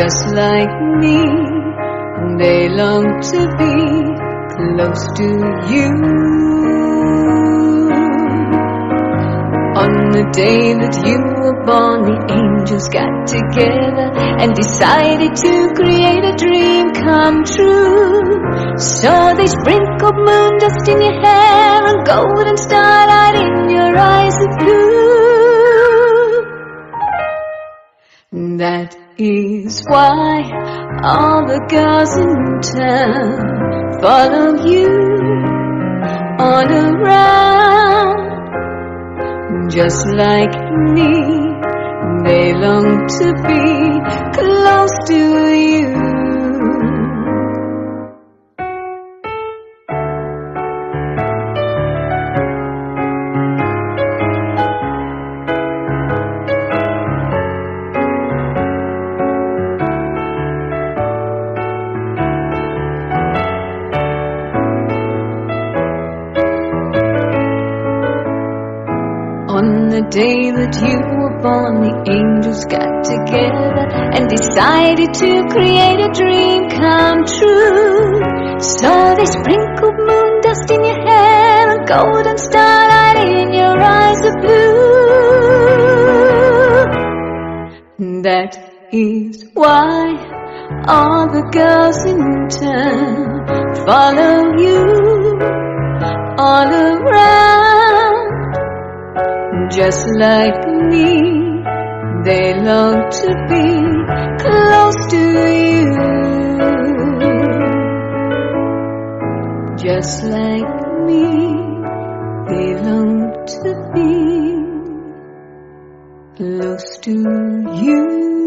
Just like me, they long to be close to you. On the day that you were born, the angels got together and decided to create a dream come true. So they sprinkled moon dust in your hair and golden starlight in your eyes of blue. That is why all the girls in town follow you all around. Just like me, they long to be close to you. The day that you were born, the angels got together and decided to create a dream come true. So they sprinkled moon dust in your hair and golden starlight in your eyes of blue. That is why all the girls in town follow you all around. Just like me, they long to be close to you. Just like me, they long to be close to you.